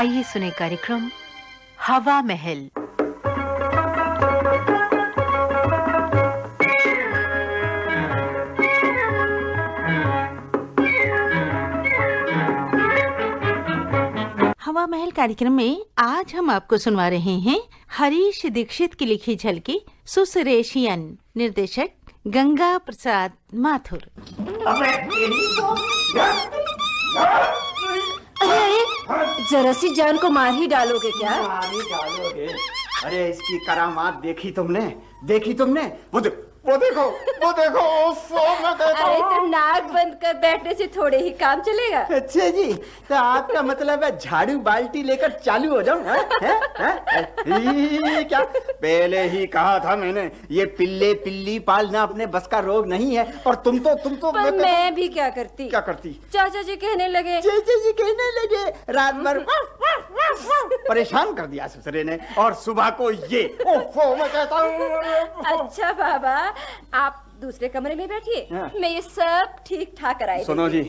आइए सुने कार्यक्रम हवा महल। हवा महल कार्यक्रम में आज हम आपको सुनवा रहे हैं हरीश दीक्षित की लिखी झलकी सुसरेशियन निर्देशक गंगा प्रसाद माथुर। अरे, जरा सी जान को मार ही डालोगे क्या? मार ही डालोगे। अरे, इसकी करामात देखी तुमने? देखी तुमने? वो वो देखो वो देखो उफ, ओ, मैं कहता अरे। तो नाक बंद कर बैठने से थोड़े ही काम चलेगा अच्छा जी तो आपका मतलब है झाड़ू बाल्टी लेकर चालू हो जाऊँ हैं? हैं? हैं? क्या पहले ही कहा था मैंने ये पिल्ले पिल्ली पालना अपने बस का रोग नहीं है और तुम तो तुम तो पर मैं भी क्या करती क्या करती चाचा जी कहने लगे चाचा जी कहने लगे रात भर परेशान कर दिया ससुरे ने और सुबह को ये ओफो मैं कहता हूँ अच्छा बाबा आप दूसरे कमरे में बैठिए। हाँ। मैं ये सब ठीक ठाक कराई सुनो जी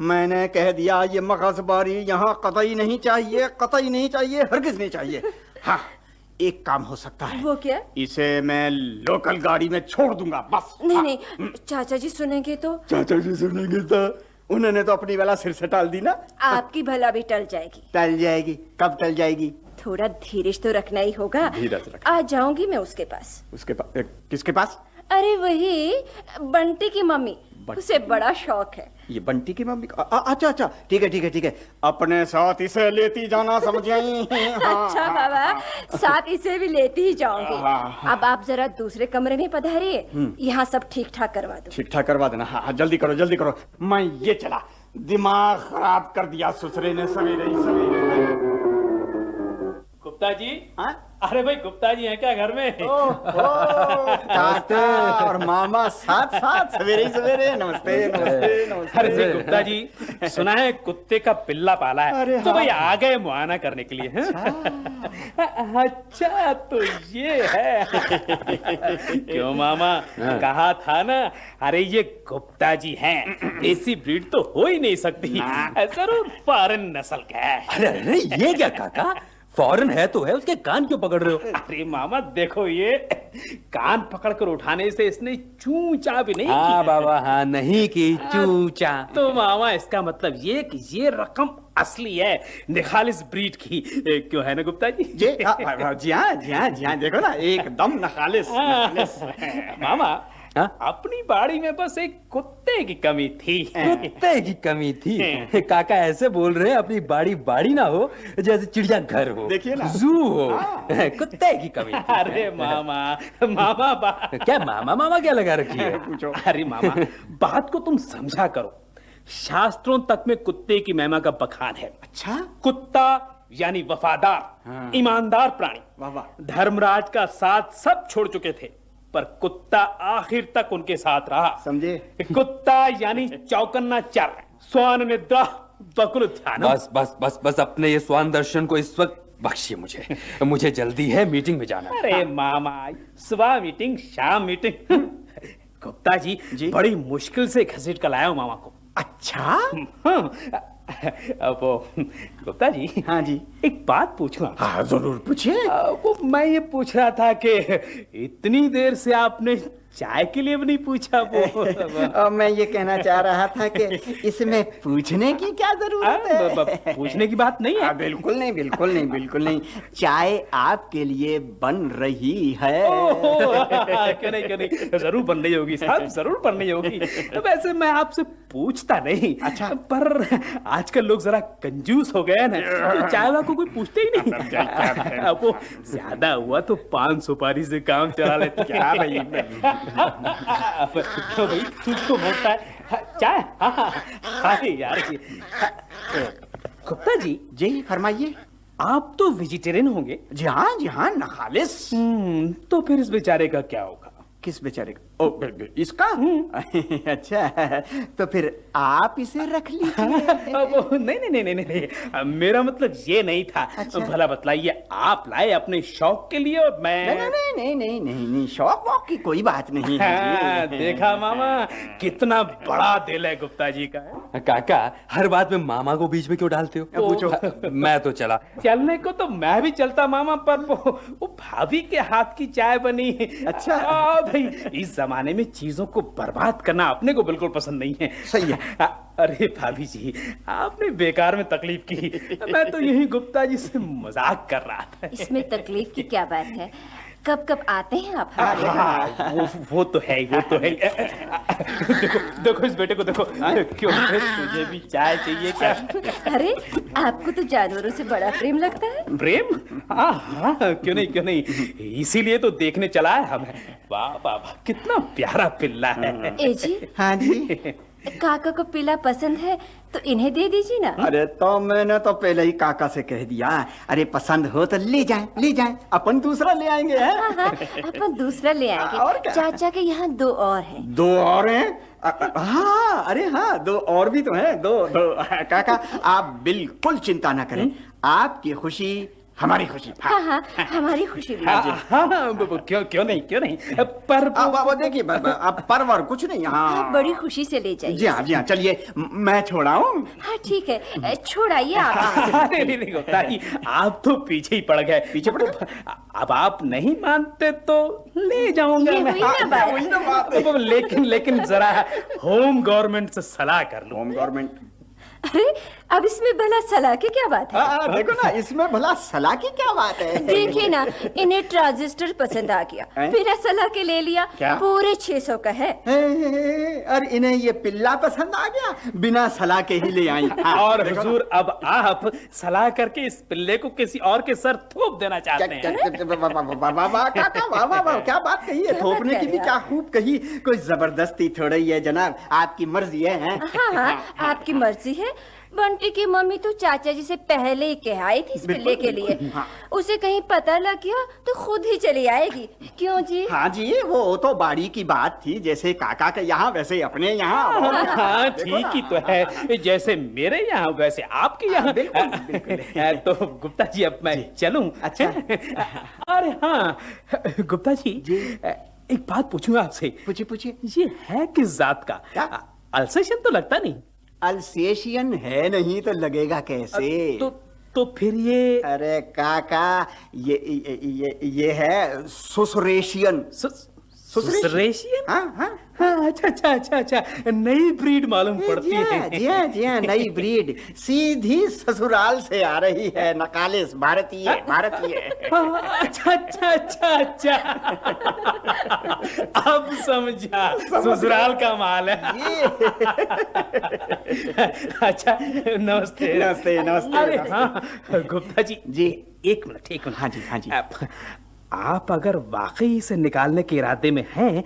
मैंने कह दिया ये मगजबारी यहाँ कतई नहीं चाहिए कतई नहीं चाहिए हरगिज नहीं चाहिए। हाँ एक काम हो सकता है। वो क्या? इसे मैं लोकल गाड़ी में छोड़ दूँगा बस। नहीं हाँ। नहीं चाचा जी सुनेंगे तो। चाचा जी सुनेंगे तो उन्होंने तो अपनी वाला सिर से टाल दी ना। आपकी भला भी टल जाएगी। टल जाएगी कब टल जाएगी? थोड़ा धीरज तो रखना ही होगा। धीरज रख। आ जाऊँगी मैं उसके पास। उसके पास किसके पास? अरे वही बंटी की मम्मी। उसे बड़ा शौक है। ये बंटी की मम्मी अच्छा अच्छा। ठीक है ठीक है ठीक है। अपने साथ इसे लेती जाना समझ आई हाँ, अच्छा हाँ, बाबा साथ इसे भी लेती ही जाऊँगी। हाँ, अब आप जरा दूसरे कमरे में पधारिए। यहाँ सब ठीक ठाक करवा दो। ठीक ठाक करवा देना। हाँ हाँ जल्दी करो जल्दी करो। मैं ये चला। दिमाग खराब कर दिया ससुरे ने सवेरे ही सवेरे। गुप्ता जी हाँ? अरे भाई गुप्ता जी हैं क्या घर में? चाचा और मामा साथ साथ सवेरे ही सवेरे नमस्ते नमस्ते नमस्ते। अरे जी गुप्ता जी सुना है कुत्ते का पिल्ला पाला है। तो हाँ। भाई आ गए मुआयना करने के लिए हैं? अच्छा। तो ये है। क्यों मामा? कहा था ना अरे ये गुप्ता जी हैं ऐसी ब्रीड तो हो ही नहीं सकती। ज़रूर फॉरेन नस्ल का है। अरे ये क्या काका? फॉरेन है तो है उसके कान क्यों पकड़ रहे हो? अरे मामा देखो ये कान पकड़ कर उठाने से इसने चूचा भी नहीं हाँ बाबा हाँ नहीं की चूचा। तो मामा इसका मतलब ये कि ये रकम असली है निखालिस ब्रीड की। क्यों है ना गुप्ता जी? जी हाँ, हाँ, हाँ, जी हाँ जी हाँ जी हाँ देखो ना एकदम नखालिस नखालिस। मामा हाँ? अपनी बाड़ी में बस एक कुत्ते की कमी थी। कुत्ते की कमी थी? काका ऐसे बोल रहे हैं अपनी बाड़ी बाड़ी ना हो जैसे चिड़िया घर हो देखिए ना। जू हो। कुत्ते की कमी थी। अरे मामा मामा बा। क्या मामा मामा क्या लगा रखी है? पूछो। अरे मामा बात को तुम समझा करो। शास्त्रों तक में कुत्ते की महिमा का बखान है। अच्छा। कुत्ता यानी वफादार ईमानदार प्राणी। धर्मराज का साथ सब छोड़ चुके थे। पर कुत्ता आखिर तक उनके साथ रहा। समझे? कुत्ता यानी चौकन्ना चर स्वान निद्रा बकुल बस बस बस बस अपने ये स्वान दर्शन को इस वक्त बख्शिए मुझे। मुझे जल्दी है मीटिंग में जाना। अरे मामा सुबह मीटिंग शाम मीटिंग। गुप्ता जी, जी? बड़ी मुश्किल से घसीट कर लाया हूँ मामा को। अच्छा? अब वो गुप्ता जी हाँ जी। एक बात पूछना हाँ ज़रूर पूछिए। वो मैं ये पूछ रहा था कि इतनी देर से आपने चाय के लिए भी नहीं पूछा वो। और मैं ये कहना चाह रहा था कि इसमें पूछने की क्या ज़रूरत आ, ब- ब- है? पूछने की बात नहीं है। हाँ, बिल्कुल नहीं बिल्कुल नहीं बिल्कुल नहीं। चाय आपके लिए बन रही है। क्यों नहीं क्यों नहीं। ज़रूर बन रही होगी साहब ज़रूर बन रही होगी। तो वैसे मैं आपसे पूछता नहीं अच्छा। पर आजकल लोग जरा कंजूस हो गए ना तो चाय वाला को कोई पूछते ही नहीं। वो ज़्यादा हुआ तो पान सुपारी से काम चला लेते। क्या भाई तो भाई तुझको मोटा है हाँ, चाय हाँ, अरे यार जी गुप्ता जी जी फरमाइए। आप तो वेजिटेरियन होंगे। जी हाँ जी हाँ नखालिस। हम्म, तो फिर इस बेचारे का क्या होगा? किस बेचारे का? ओ, ब- ब- इसका अच्छा तो फिर आप इसे रख लीजिए। नहीं नहीं नहीं नहीं नहीं। मेरा मतलब ये नहीं था। अच्छा? भला बतलाइए आप लाए अपने शौक के लिए और मैं नहीं नहीं नहीं नहीं नहीं नहीं शौक वौक की कोई बात नहीं है। हाँ, देखा मामा कितना बड़ा दिल है गुप्ता जी का। काका हर बात में मामा को बीच में क्यों डालते हो? पूछो। मैं तो चला। चलने को तो मैं भी चलता मामा पर वो, वो भाभी के हाथ की चाय बनी। अच्छा। भाई इस जमाने में चीज़ों को बर्बाद करना अपने को बिल्कुल पसंद नहीं है। सही है। आ, अरे भाभी जी आपने बेकार में तकलीफ़ की। मैं तो यही गुप्ता जी से मज़ाक कर रहा था। इसमें तकलीफ़ की क्या बात है? कब कब आते हैं आप हमारे यहाँ? हाँ, वो वो तो है ही, वो तो है। देखो देखो इस बेटे को देखो। क्यों? तुझे भी चाय चाहिए क्या? अरे आपको तो जानवरों से बड़ा प्रेम लगता है। प्रेम? हाँ हाँ क्यों नहीं क्यों नहीं? इसीलिए तो देखने चला है हमें। वाह वाह वाह कितना प्यारा पिल्ला है। ए जी? हाँ जी। काका को पीला पसंद है तो इन्हें दे दीजिए ना। अरे तो मैंने तो पहले ही काका से कह दिया। अरे पसंद हो तो ले जाए ले जाए अपन दूसरा ले आएँगे हैं? हाँ हाँ अपन दूसरा ले और आएँगे क्या? चाचा के यहाँ दो और हैं। दो और हैं? हाँ अरे हाँ दो और भी तो हैं दो दो। काका आप बिल्कुल चिंता ना करें। आपकी खुशी हमारी खुशी हाँ। हाँ हमारी खुशी हाँ हाँ हाँ, वो- वो क्यों क्यों नहीं क्यों नहीं? पर वो- देखिए ब- अब परवर कुछ नहीं हाँ। बड़ी खुशी से ले जाइए। जी हाँ जी हाँ चलिए म- मैं छोड़ाऊं हाँ। ठीक है छोड़ाइए आप। अरे नहीं नहीं होता ही आप तो पीछे ही पड़ गए। पीछे पड़ अब आप नहीं मानते तो ले जाऊँगा मैं। हुई ना बात। वही ना बात। लेकिन लेकिन जरा होम गवर्नमेंट से सलाह कर लो। Home government. अरे अब इसमें भला सलाह की क्या बात है? हाँ हाँ, देखो ना इसमें भला सलाह की क्या बात है? देखिए ना इन्हें ट्रांजिस्टर पसंद आ गया। हैं? बिना सलाह के ले लिया क्या? पूरे छह सौ का है। और इन्हें ये पिल्ला पसंद आ गया? बिना सलाह के ही ले आई। हाँ, और। हुजूर अब आप सलाह करके इस पिल्ले को किसी और के सर थोप देना चाहते हैं। क्या- बात कही है? थोपने की भी क्या खूब कही? कोई ज़बरदस्ती थोड़ा ही जनाब आपकी मर्ज़ी हाँ आपकी मर्ज़ी है। बंटी की मम्मी तो चाचा जी से पहले ही कह आई थी इस पिल्ले के लिए। हाँ। उसे कहीं पता लग गया तो खुद ही चली आएगी। क्यों जी? हाँ जी वो तो बाड़ी की बात थी जैसे काका के यहाँ वैसे अपने यहाँ। हाँ ठीक ही तो है। जैसे मेरे यहाँ वैसे आपके यहाँ। बिल्कुल, बिल्कुल। तो गुप्ता जी अब मैं चलूँ। अच्छा। अरे हाँ गुप्ता जी एक बात पूछूँगा आपसे। पूछिए पूछिए। ये है किस जात का? अल्सेशन तो लगता नहीं। अल्सेशियन है नहीं तो लगेगा कैसे तो तो फिर ये अरे काका ये ये ये, ये है सुसरेशियन सुसरेशियन? सुसरेशियन हाँ हाँ हाँ अच्छा अच्छा अच्छा अच्छा नई ब्रीड मालूम पड़ती हाँ, जी हाँ, जी हाँ, नई ब्रीड सीधी ससुराल से आ रही है नकालिस भारतीय भारतीय। अच्छा अच्छा अच्छा अच्छा। अब समझा ससुराल का माल है। अच्छा नमस्ते। नमस्ते, नमस्ते, अरे हाँ गुप्ता जी। जी। एक मिनट एक मिनट। हाँ जी, हाँ जी। आप, अगर वाकई इसे निकालने के इरादे में हैं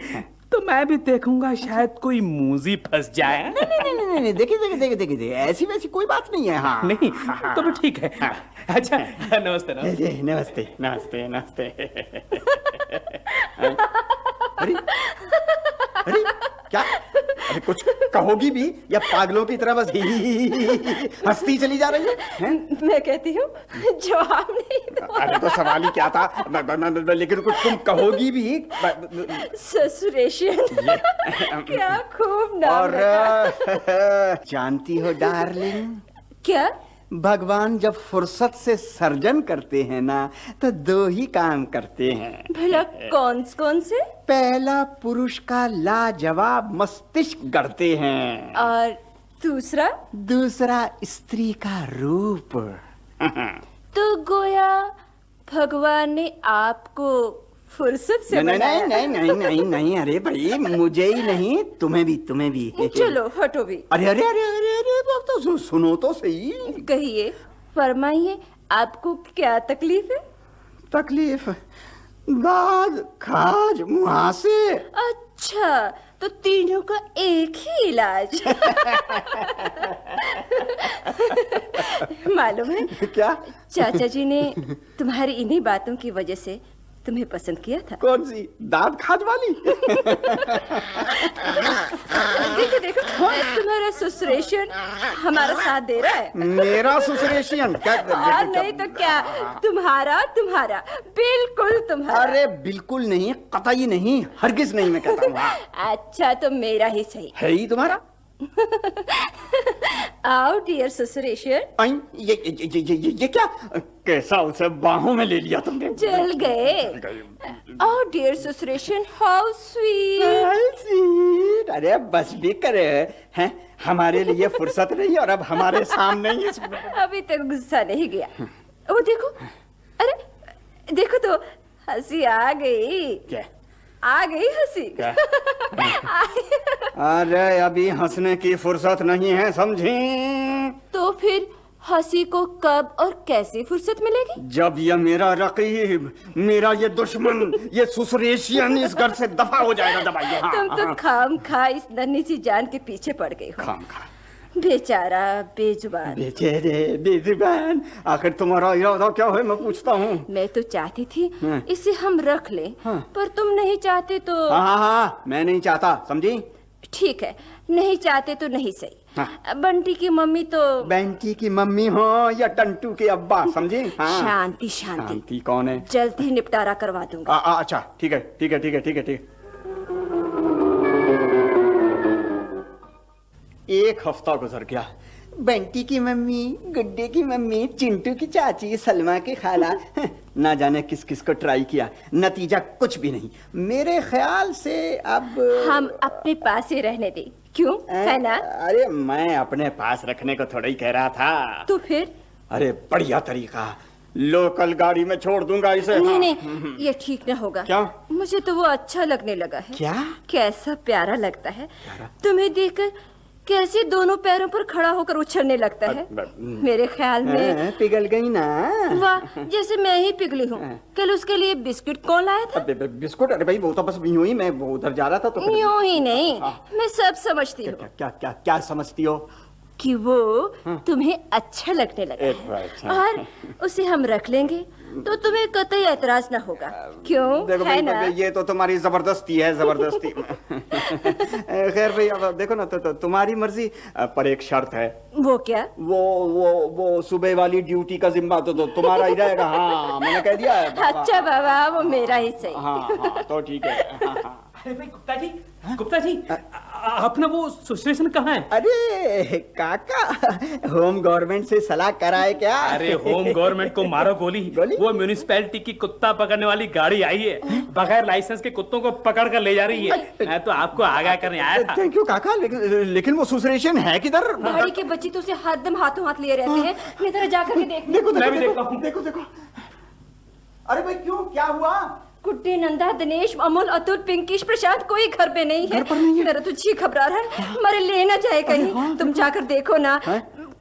तो मैं भी देखूँगा शायद कोई मूजी फंस जाए। नहीं नहीं नहीं नहीं, नहीं देखिए देखिए देखिए देखिए देखिए ऐसी वैसी कोई बात नहीं है हाँ। नहीं हाँ, तो भी ठीक है। अच्छा नमस्ते नमस्ते। नमस्ते नमस्ते नमस्ते। अरे अरे क्या? अरे कुछ कहोगी भी या पागलों की तरह बस हंसती चली जा रही है? हैं? मैं कहती हूँ जवाब नहीं अरे तो सवाल ही क्या था? न, न, न, लेकिन कुछ तुम कहोगी भी? ससुरेशन क्या खूब नाम और जानती हो डार्लिंग? क्या? भगवान जब फुर्सत से सर्जन करते हैं ना तो दो ही काम करते हैं। भला कौन कौन से? पहला पुरुष का लाजवाब मस्तिष्क गढ़ते हैं। और दूसरा? दूसरा स्त्री का रूप। तो गोया भगवान ने आपको फुर्सत से नहीं नहीं नहीं नहीं नहीं नहीं अरे भाई मुझे ही नहीं तुम्हें भी तुम्हें भी। चलो हटो भी। अरे अरे अरे अरे अरे बाप तो सुनो तो सही। कहिए फरमाइए आपको क्या तकलीफ़ है? तकलीफ़? दाद खाज मुहासे अच्छा तो तीनों का एक ही इलाज। मालूम है क्या? चाचा जी ने तुम्हारी इन्हीं बातों की वजह से तुम्हें पसंद किया था? कौन सी? दांत खाज वाली? देखो देखो तुम्हारा सुसरेशन हमारा साथ दे रहा है। मेरा सुसरेशियन क्या और नहीं तो क्या? तुम्हारा तुम्हारा बिल्कुल तुम्हारा। अरे बिल्कुल नहीं कतई नहीं हरगिज नहीं मैं कहता हूँ। हाँ। अच्छा तो मेरा ही सही। है ही तुम्हारा? आओ डियर सुसरेशन आई ये ये ये ये, ये, ये क्या कैसा उसे बाहों में ले लिया तुमने? जल गए। आओ डियर सुसरेशन हाउ स्वीट अरे बस भी करे हैं? हमारे लिए फुर्सत नहीं और अब हमारे सामने ही अभी तक गुस्सा नहीं गया वो देखो अरे देखो तो हँसी आ गई। क्या? आ गई हँसी। अरे अभी हंसने की फुर्सत नहीं है समझी? तो फिर हँसी को कब और कैसे फुर्सत मिलेगी? जब ये मेरा रकीब मेरा ये दुश्मन ये सुसरेशियन इस घर से दफ़ा हो जाएगा दबाइए। हाँ, तुम तो हाँ, खाम खा इस नन्ही सी जान के पीछे पड़ गई हो। खाम खा। बेचारा बेजुबान। बेचारे बेजुबान आखिर तुम्हारा इरादा क्या है मैं पूछता हूँ। मैं तो चाहती थी हाँ। इसे हम रख ले हाँ। पर तुम नहीं चाहते तो हाँ हाँ हाँ मैं नहीं चाहता समझी? ठीक है नहीं चाहते तो नहीं सही। हाँ। बंटी की मम्मी तो बंटी की मम्मी हो या टंटू के अब्बा समझी? हाँ। शांति शांति। शांति कौन है? जल्द ही निपटारा करवा दूँगा। अच्छा ठीक है ठीक है ठीक है ठीक है ठीक है। एक हफ़्ता गुजर गया। बंटी की मम्मी गुड्डे की मम्मी चिंटू की चाची सलमा की खाला। ना जाने किस किस को ट्राई किया। नतीजा कुछ भी नहीं। मेरे ख्याल से अब हम अपने पास ही रहने दें। क्यों? है? ना? अरे मैं अपने पास रखने को थोड़ा ही कह रहा था। तो फिर? अरे बढ़िया तरीका। लोकल गाड़ी में छोड़ दूँगा इसे। नहीं हाँ। नहीं ये ठीक ना होगा। क्या? मुझे तो वो अच्छा लगने लगा है। क्या? कैसा प्यारा लगता है। तुम्हें देखकर कैसे दोनों पैरों पर खड़ा होकर उछलने लगता है? मेरे ख्याल में हाँ, पिघल गई ना। वाह जैसे मैं ही पिघली हूँ। कल उसके लिए बिस्किट कौन लाया था? बिस्कुट? अरे भाई वो तो बस यूँ ही मैं वो उधर जा रहा था तो यूँ ही नहीं मैं सब समझती हूँ। क्या क्या क्या क्या समझती हो? कि वो तुम्हें अच्छा लगने लगा है। अच्छा। और उसे हम रख लेंगे। तो तुम्हें कतई ऐतराज ना होगा। क्यों? देखो है भाई ना ये तो तुम्हारी ज़बरदस्ती है ज़बरदस्ती। खैर भाई अब देखो ना तो, तो तुम्हारी मर्ज़ी पर एक शर्त है। वो क्या? वो वो वो सुबह वाली ड्यूटी का जिम्मा तो, तो तुम्हारा ही रहेगा। हाँ मैंने कह दिया है बाबा। अच्छा बाबा वो मेरा ही सही। हाँ हाँ तो ठीक है। हाँ, हाँ। अरे भाई गुप्ता जी गुप्ता जी आ- अपना वो सुसरेशन कहाँ है? अरे काका होम गवर्नमेंट से सलाह कराए क्या? अरे होम गवर्नमेंट को मारो गोली। गोली? वो म्यूनिसपैलिटी की कुत्ता पकड़ने वाली गाड़ी आई है। बगैर लाइसेंस के कुत्तों को पकड़ कर ले जा रही है। मैं तो आपको आगाह करने आया था। थैंक यू काका लेकिन लेकिन वो सुसरेशन है किधर? भाई के बच्चे तो उसे हाथ हरदम हाथों हाथ लिए रहते हैं। मैं जरा जाकर के देखो देखो देखो। अरे भाई क्यों? क्या हुआ? गुड्डी नंदा दिनेश अमोल अतुल पिंकीश प्रशांत कोई घर पे नहीं है। घर पर नहीं है? मेरा तो जी घबरा रहा है। मरे लेना चाहे कहीं। तुम जाकर देखो ना।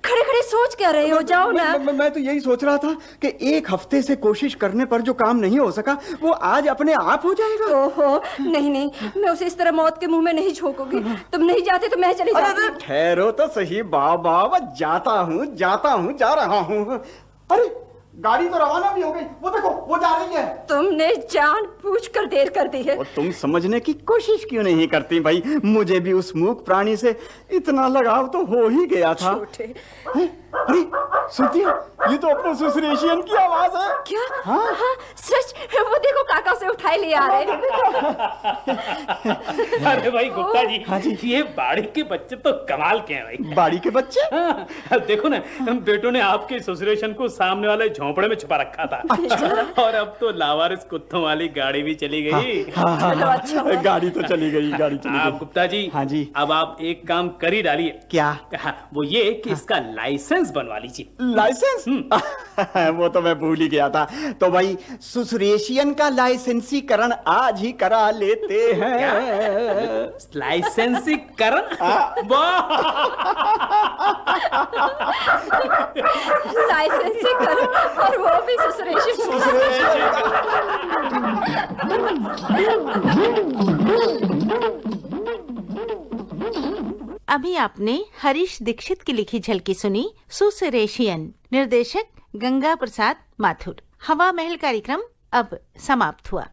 खड़े खड़े सोच क्या रहे हो? जाओ ना। मैं, मैं, मैं तो यही सोच रहा था कि एक हफ़्ते से कोशिश करने पर जो काम नहीं हो सका वो आज अपने आप हो जाएगा। ओहो नहीं नहीं। मैं उसे इस तरह मौत के मुँह में नहीं झोंकूँगी। तुम नहीं जाते तो मैं चली जाती। ठहरो तो सही बाबा जाता हूँ जाता हूँ जा रहा हूँ। अरे गाड़ी तो रवाना भी हो गई। वो देखो वो जा रही है। तुमने जान पूछ कर देर कर दी है। और तुम समझने की कोशिश क्यों नहीं करती भाई? मुझे भी उस मूक प्राणी से इतना लगाव तो हो ही गया था। छोटे अरे अरे, सुनती हो ये तो अपने सुसरेशियन की आवाज़ है। क्या? हाँ? हाँ काका से उठाए ले आ रहे हैं। अरे भाई गुप्ता जी हाँ जी। ये बाड़ी के बच्चे तो कमाल के हैं भाई। बाड़ी के बच्चे? हाँ, देखो ना हम बेटों ने आपके सुसरेशन को सामने वाले झोंपड़े में छुपा रखा था। अच्छा। और अब तो लावारिस कुत्तों वाली गाड़ी भी चली गई। चलो अच्छा गाड़ी तो चली गई गाड़ी चली आप गई। गुप्ता जी हाँ जी। अब आप एक काम कर ही डालिए। क्या? हाँ, वो ये कि इसका लाइसेंस बनवा लीजिए। लाइसेंस? वो तो मैं भूल ही गया था। तो भाई सुसरेशियन का लाइसेंसीकरण आज ही करा लेते हैं। लाइसेंसीकरण। वाह लाइसेंस करो और वो भी सुसरेशन अभी आपने हरीश दीक्षित की लिखी झलकी सुनी सुसरेशियन। निर्देशक गंगा प्रसाद माथुर। हवा महल कार्यक्रम अब समाप्त हुआ।